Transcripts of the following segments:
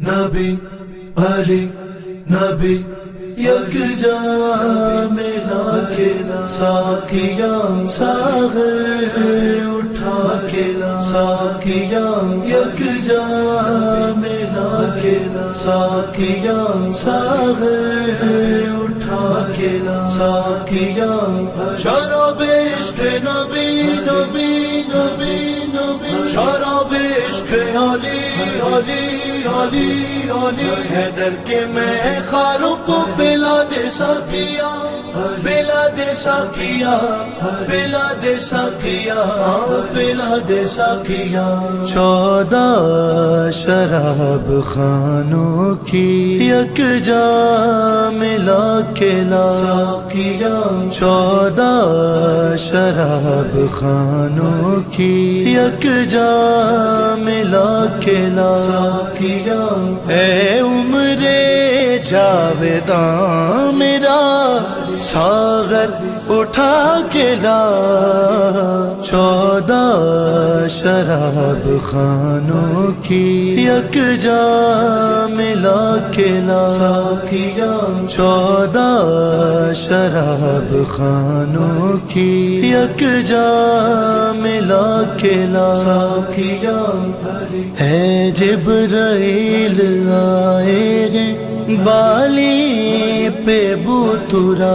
نبی علی، نبی یک جا ملا کے ساکیا ساغر اٹھا کے ساکیا یک جا ملا کے ساکیا ساغر اٹھا کے ساکیا شراب عشق نبی نبی نبی نبی، شراب عشق علی علی حیدر کے میں خاروں کو پلا دے سکیا پلا دے سکیا پلا دے سکیا پلا دے سکیا۔ چودہ شراب خانوں کی یک جا ملا کے لا۔ کیا چودہ شراب خانوں کی یک جا ملا کے لا۔ کیا میرا۔ اے عمر جاویداں میرا۔ ساغر اٹھا کے لا چودہ شراب خانوں کی یک جا ملا کے لا چودہ شراب خانوں کی یک جا ملا کے لا ہے جبرائیل آئے گے بالی پہ بوترا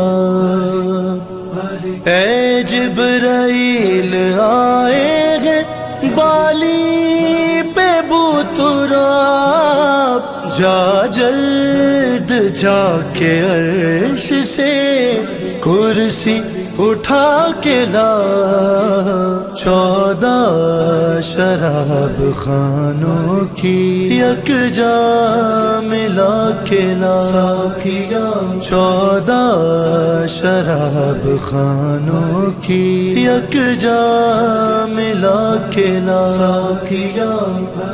اے جبرائیل آئے گے بالی پہ بوترا جا جلد جا کے عرش سے کرسی اٹھا کے لا چودہ شراب خانوں کی یک جا ملا کے لا کیا چودہ شراب خانوں کی یک جا ملا کے لا کیا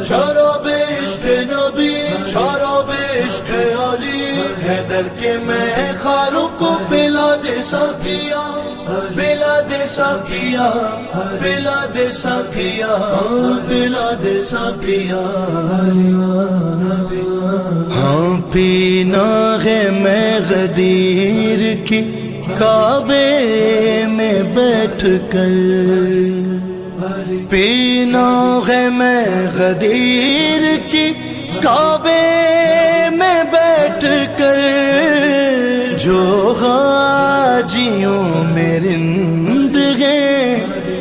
شراب عشق نبی، شراب عشق علی، حیدر کے میں خاروں کو پلا دے سکیا بلا دے بلا دے سکیا بلا دے ہاں پینا ہے میں غدیر کی کعبے میں بیٹھ کر۔ پینا ہے میں غدیر کی کعبے میں بیٹھ کر۔ جو غاجیوں میں رند ہیں،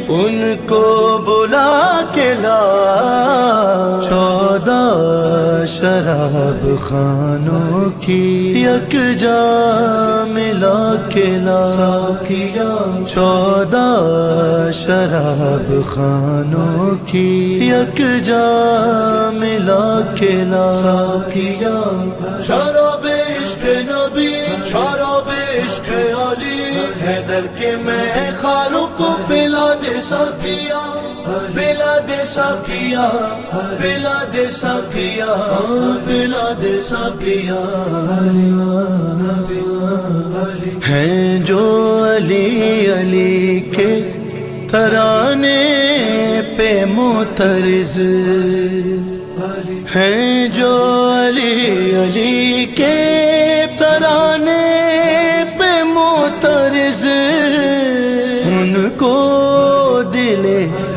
ان کو بلا کے لا چودہ شراب خانوں کی یک جا ملا کے لا کیا چودہ شراب خانوں کی یک جا ملا کے لا کیا شراب عشق نبی حیدر کے میں خاروں کو پلا دے سکیا پلا دے سکیا پلا دے سکیا پلا دے سکیا ہیں جو علی علی کے ترانے پہ موترز ہیں جو علی علی کے ترانے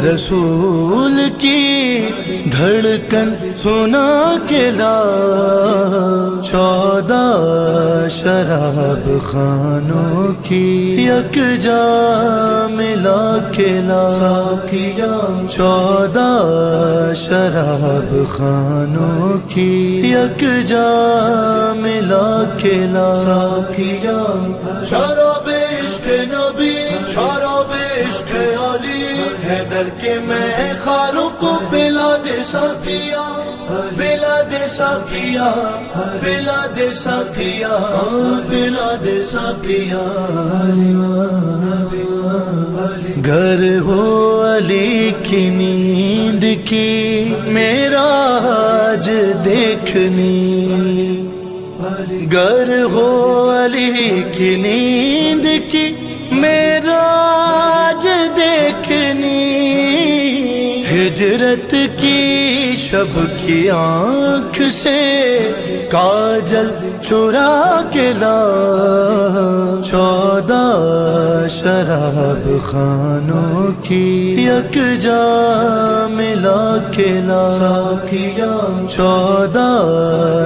رسول کی دھڑکن سنا کے لا چودہ شراب خانوں کی یک جا ملا کے لا کیا چودہ شراب خانوں کی یک جا ملا کے لا کیا شراب میں خاروں کو پلا دے سکیا پلا دے سکیا پلا دے سکیا پلا گھر ہو علی کی نیند کی، میرا آج دیکھنی۔ گر ہو علی کی نیند کی، میرا آج کی شب کی آنکھ سے کاجل چرا کے لا چودہ شراب خانوں کی یک جا ملا کے لا کیا چودہ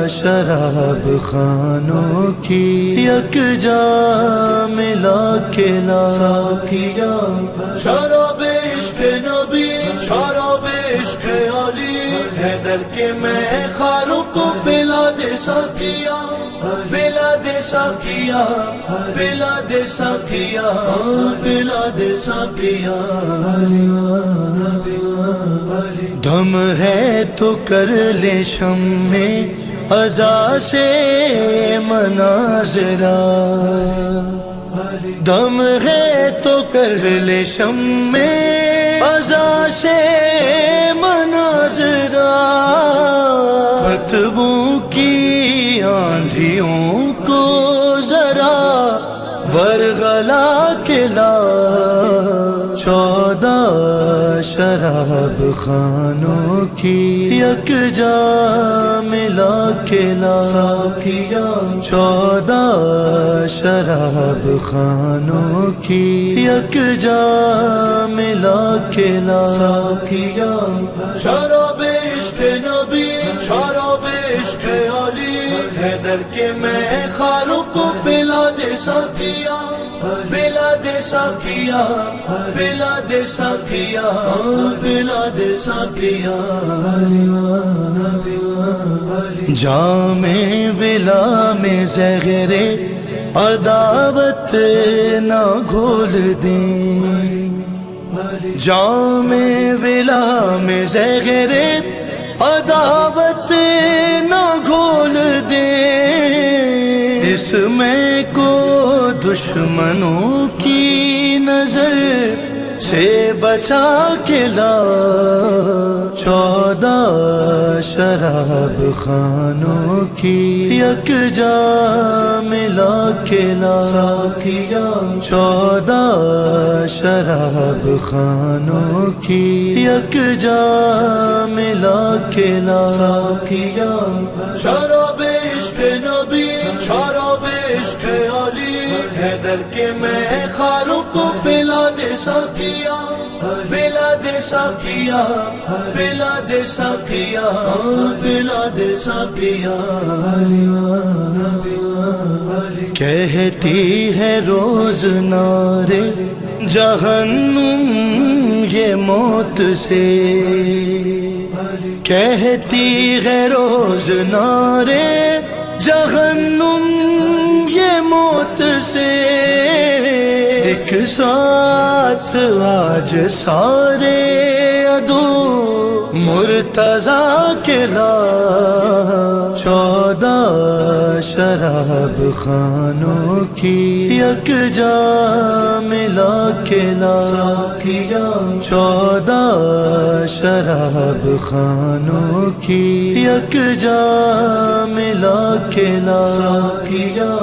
شراب خانوں کی یک جا ملا کے لا کیا شراب عشق نبی، شراب حیدر کے میں خاروں کو پلا دے سکیا بلا دے سکیا بلا دے سکیا بلا دے سکیا دم ہے تو کر لے شم میں ازا سے مناظرہ۔ دم ہے تو کر لے شم میں ازا سے مناظرہ فتبوں کی آندھیوں کو ذرا ورغلا کے چودہ شراب خانوں کی یک جا ملا کے کیا چودہ شراب خانوں کی یک جا ملا کے کیا شراب نبی، شراب عشق علی، حیدر کے میں خاروں کو پلا دے سکیا بلا دے سکیا بلا دے سکیا بلا دے سکیا جام ولا میں زہرے عداوت نہ گھول دیں۔ جام ولا میں زہرے عداوت نہ گھول دے۔ اس میں کو دشمنوں کی نظر سے بچا کے لا چودہ شراب خانوں کی یک جا ملا کے لا کیا چودہ شراب خانوں کی یک جا ملا کے لا کیا شراب عشق نبی، شراب حیدر کے میں خاروں کو پلا دے سکیا بلا دے سکیا بلا دے سکیا بلا دے سکیا کہتی ہے روز نارے جہنم یہ موت سے۔ کہتی ہے روز نارے جہنم موت سے ایک ساتھ آج سارے ادو مرتضی کے لا شراب خانوں کی یک جا ملا کے کیا چودہ شراب خانوں کی یک جا ملا کے کیا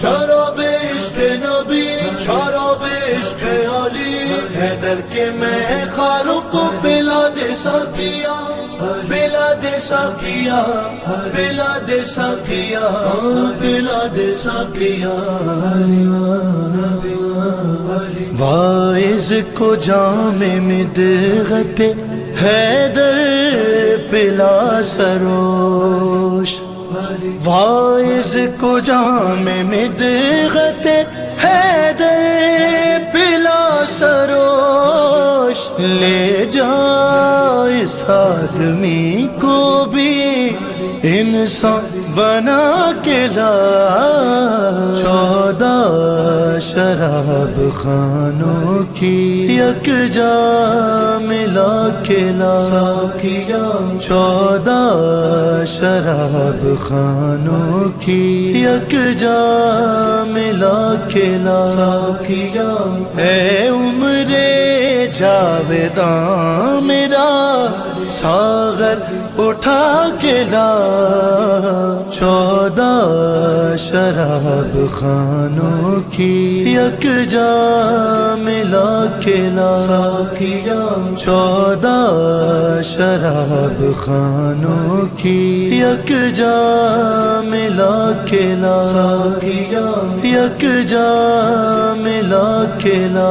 شراب عشق نبی، شراب عشق علی، حیدر کے میں خاروں سکیا بلا دے سکیا بلا دے سکیا وائز کو جام مدغت حیدر پلا سروش وائز کو جام مدغت حیدر پلا سروش۔ لے جا اس آدمی کو بھی انسان بنا کے لا چودہ شراب خانوں کی یک جا ملا کے لا کیا چودہ شراب خانوں کی یک جا ملا کے لا کیا اے عمر جاویداں میرا ساغر اٹھا کے لا چودہ شراب خانوں کی یک جا ملا کے لا چودہ شراب خانوں کی یک جا ملا کے لا یک جا ملا کے لا